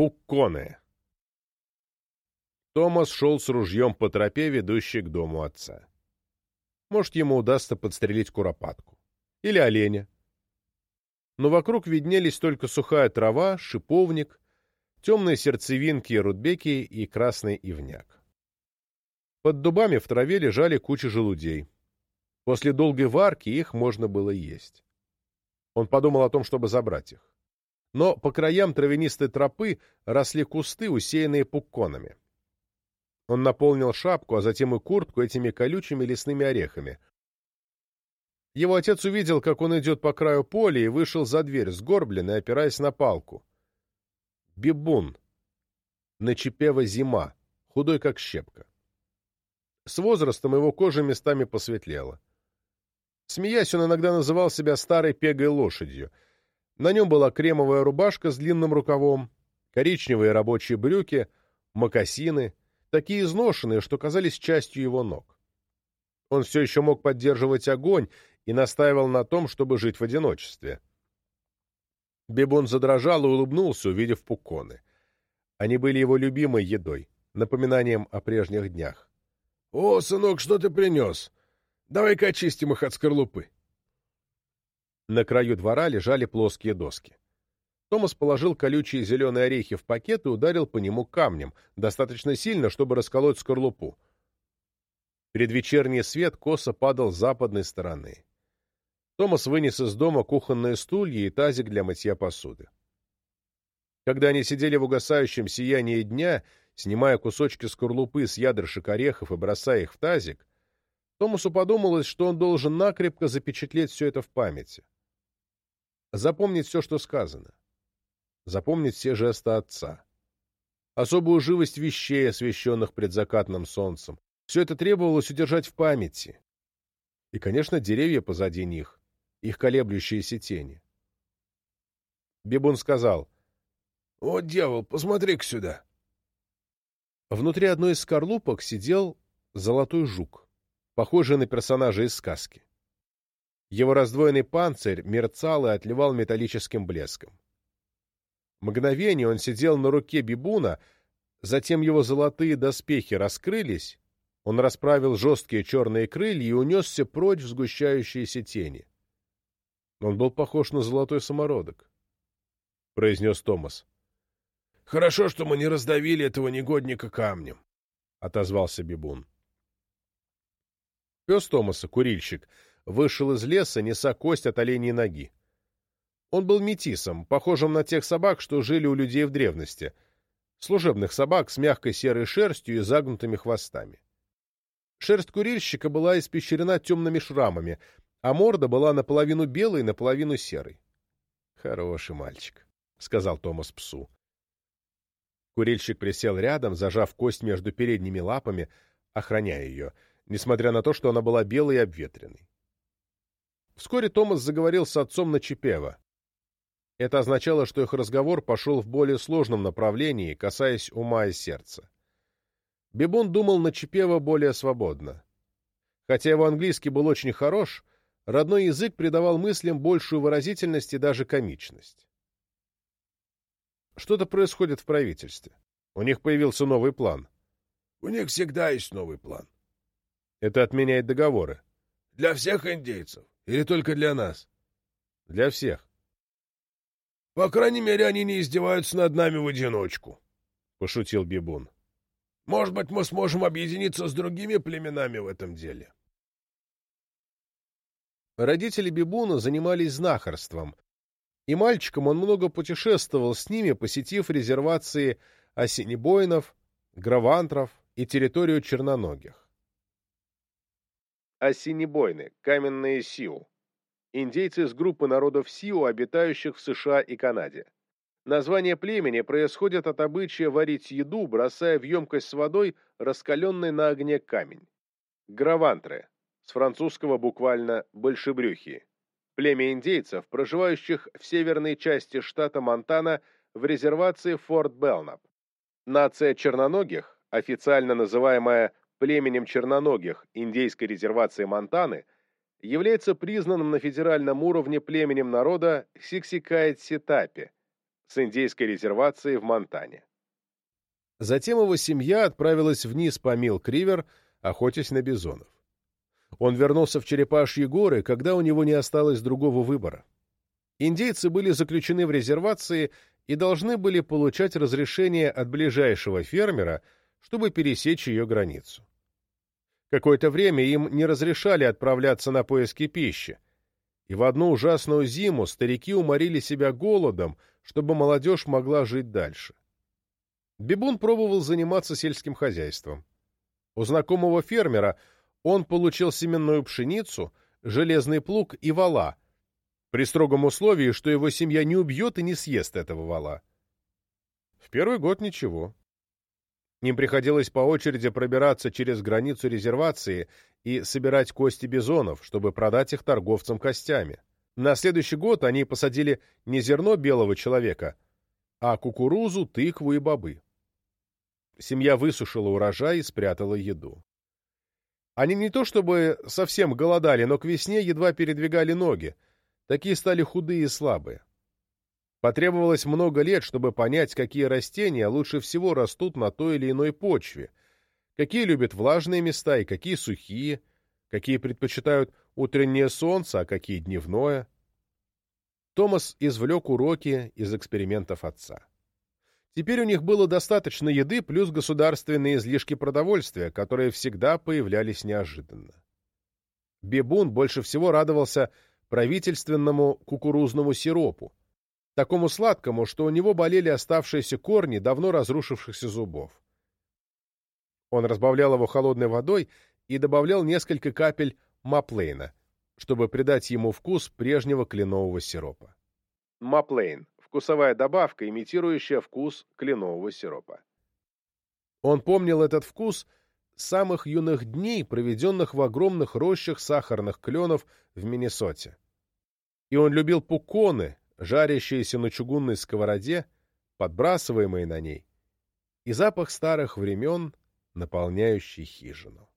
Пукконе. Томас шел с ружьем по тропе, ведущей к дому отца. Может, ему удастся подстрелить куропатку. Или оленя. Но вокруг виднелись только сухая трава, шиповник, темные сердцевинки рудбеки и красный ивняк. Под дубами в траве лежали кучи желудей. После долгой варки их можно было есть. Он подумал о том, чтобы забрать их но по краям травянистой тропы росли кусты, усеянные пукконами. Он наполнил шапку, а затем и куртку этими колючими лесными орехами. Его отец увидел, как он идет по краю поля, и вышел за дверь, сгорбленный, опираясь на палку. Бибун. На чепева зима, худой как щепка. С возрастом его кожа местами посветлела. Смеясь, он иногда называл себя старой пегой лошадью — на нем была кремовая рубашка с длинным рукавом, коричневые рабочие брюки, мокасины, такие изношенные, что казались частью его ног. Он все еще мог поддерживать огонь и настаивал на том, чтобы жить в одиночестве. Бебон задрожал и улыбнулся, увидев пуконы. Они были его любимой едой, напоминанием о прежних днях. — О, сынок, что ты принес? Давай-ка очистим их от скорлупы. На краю двора лежали плоские доски. Томас положил колючие зеленые орехи в пакет и ударил по нему камнем, достаточно сильно, чтобы расколоть скорлупу. Предвечерний свет косо падал с западной стороны. Томас вынес из дома кухонные стулья и тазик для мытья посуды. Когда они сидели в угасающем сиянии дня, снимая кусочки скорлупы с ядрышек орехов и бросая их в тазик, Томасу подумалось, что он должен накрепко запечатлеть все это в памяти запомнить все, что сказано, запомнить все жесты отца, особую живость вещей, освещенных предзакатным солнцем. Все это требовалось удержать в памяти. И, конечно, деревья позади них, их колеблющиеся тени. Бибун сказал, «О, дьявол, посмотри-ка сюда!» Внутри одной из скорлупок сидел золотой жук, похожий на персонажа из сказки. Его раздвоенный панцирь мерцал и отливал металлическим блеском. Мгновение он сидел на руке Бибуна, затем его золотые доспехи раскрылись, он расправил жесткие черные крылья и унесся прочь в сгущающиеся тени. Он был похож на золотой самородок, — произнес Томас. — Хорошо, что мы не раздавили этого негодника камнем, — отозвался Бибун. Пес Томаса, курильщик, — вышел из леса, неся кость от оленей ноги. Он был метисом, похожим на тех собак, что жили у людей в древности, служебных собак с мягкой серой шерстью и загнутыми хвостами. Шерсть курильщика была испещрена темными шрамами, а морда была наполовину белой, наполовину серой. «Хороший мальчик», — сказал Томас псу. Курильщик присел рядом, зажав кость между передними лапами, охраняя ее, несмотря на то, что она была белой и обветренной. Вскоре Томас заговорил с отцом на Чипева. Это означало, что их разговор пошел в более сложном направлении, касаясь ума и сердца. Бибун думал на Чипева более свободно. Хотя его английский был очень хорош, родной язык придавал мыслям большую выразительность и даже комичность. Что-то происходит в правительстве. У них появился новый план. У них всегда есть новый план. Это отменяет договоры. Для всех индейцев. Или только для нас? Для всех. По крайней мере, они не издеваются над нами в одиночку, — пошутил Бибун. Может быть, мы сможем объединиться с другими племенами в этом деле. Родители Бибуна занимались знахарством, и мальчиком он много путешествовал с ними, посетив резервации осенебоинов, гравантров и территорию черноногих. Осинебойны, каменные Сиу. Индейцы из группы народов Сиу, обитающих в США и Канаде. Название племени происходит от обычая варить еду, бросая в емкость с водой раскаленный на огне камень. Гровантры, с французского буквально «большебрюхи». Племя индейцев, проживающих в северной части штата Монтана в резервации Форт Белкнап. Нация черноногих, официально называемая племенем черноногих индейской резервации Монтаны, является признанным на федеральном уровне племенем народа Сиксикаитситапи, с индейской резервации в Монтане. Затем его семья отправилась вниз по Милк-Ривер, охотясь на бизонов. Он вернулся в Черепашьи горы, когда у него не осталось другого выбора. Индейцы были заключены в резервации и должны были получать разрешение от ближайшего фермера, чтобы пересечь ее границу. Какое-то время им не разрешали отправляться на поиски пищи, и в одну ужасную зиму старики уморили себя голодом, чтобы молодежь могла жить дальше. Бибун пробовал заниматься сельским хозяйством. У знакомого фермера он получил семенную пшеницу, железный плуг и вала, при строгом условии, что его семья не убьет и не съест этого вала. В первый год ничего. Им приходилось по очереди пробираться через границу резервации и собирать кости бизонов, чтобы продать их торговцам костями. На следующий год они посадили не зерно белого человека, а кукурузу, тыкву и бобы. Семья высушила урожай и спрятала еду. Они не то чтобы совсем голодали, но к весне едва передвигали ноги, такие стали худые и слабые. Потребовалось много лет, чтобы понять, какие растения лучше всего растут на той или иной почве, какие любят влажные места и какие сухие, какие предпочитают утреннее солнце, а какие дневное. Томас извлек уроки из экспериментов отца. Теперь у них было достаточно еды плюс государственные излишки продовольствия, которые всегда появлялись неожиданно. Бебун больше всего радовался правительственному кукурузному сиропу, такому сладкому, что у него болели оставшиеся корни давно разрушившихся зубов. Он разбавлял его холодной водой и добавлял несколько капель маплейна, чтобы придать ему вкус прежнего кленового сиропа. Маплейн – вкусовая добавка, имитирующая вкус кленового сиропа. Он помнил этот вкус с самых юных дней, проведенных в огромных рощах сахарных кленов в Миннесоте. И он любил пуконы, жарящиеся на чугунной сковороде, подбрасываемые на ней, и запах старых времен, наполняющий хижину.